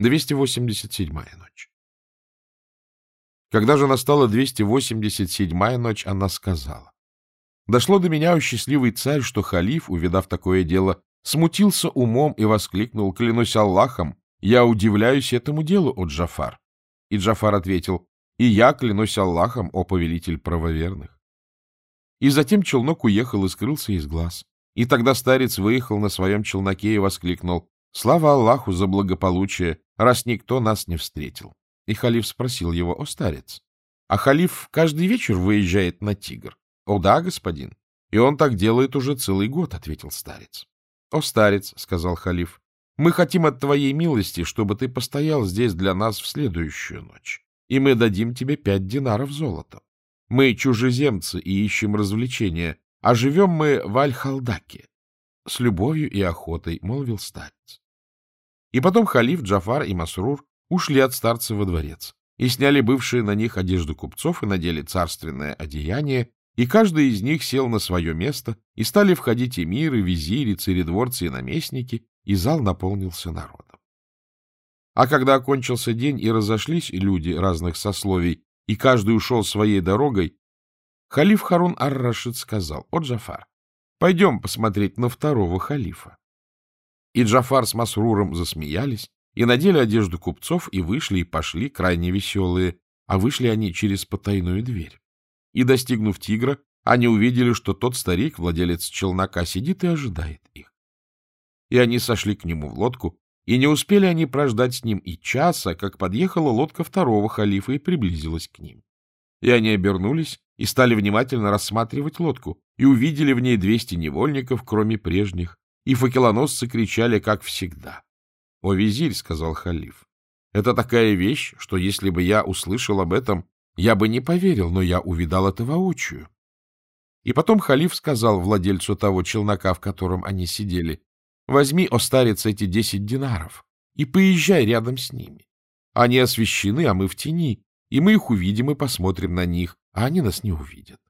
287-я ночь. Когда же настала 287-я ночь, она сказала. Дошло до меня, о счастливый царь, что халиф, увидав такое дело, смутился умом и воскликнул, клянусь Аллахом, я удивляюсь этому делу, о Джафар. И Джафар ответил, и я клянусь Аллахом, о повелитель правоверных. И затем челнок уехал и скрылся из глаз. И тогда старец выехал на своем челноке и воскликнул, «Слава Аллаху за благополучие, раз никто нас не встретил». И халиф спросил его, «О, старец, а халиф каждый вечер выезжает на тигр?» «О, да, господин. И он так делает уже целый год», — ответил старец. «О, старец», — сказал халиф, — «мы хотим от твоей милости, чтобы ты постоял здесь для нас в следующую ночь, и мы дадим тебе пять динаров золота. Мы чужеземцы и ищем развлечения, а живем мы в Аль-Халдаке. С любовью и охотой, — молвил старец. И потом халиф, Джафар и Масрур ушли от старца во дворец и сняли бывшие на них одежду купцов и надели царственное одеяние, и каждый из них сел на свое место, и стали входить эмиры, визири, царедворцы и наместники, и зал наполнился народом. А когда окончился день и разошлись люди разных сословий, и каждый ушел своей дорогой, халиф Харун ар-Рашид сказал, «О, Джафар, пойдем посмотреть на второго халифа». И Джафар с Масруром засмеялись, и надели одежду купцов, и вышли, и пошли, крайне веселые, а вышли они через потайную дверь. И, достигнув тигра, они увидели, что тот старик, владелец челнока, сидит и ожидает их. И они сошли к нему в лодку, и не успели они прождать с ним и часа, как подъехала лодка второго халифа и приблизилась к ним. И они обернулись и стали внимательно рассматривать лодку, и увидели в ней двести невольников, кроме прежних, и факелоносцы кричали, как всегда. — О, визирь, — сказал халиф, — это такая вещь, что если бы я услышал об этом, я бы не поверил, но я увидал это воочию. И потом халиф сказал владельцу того челнока, в котором они сидели, Возьми, о старец, эти десять динаров и поезжай рядом с ними. Они освещены, а мы в тени, и мы их увидим и посмотрим на них, а они нас не увидят.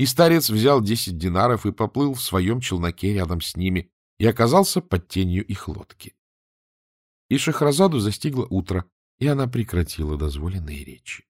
И старец взял десять динаров и поплыл в своем челноке рядом с ними и оказался под тенью их лодки. И Шахразаду застигло утро, и она прекратила дозволенные речи.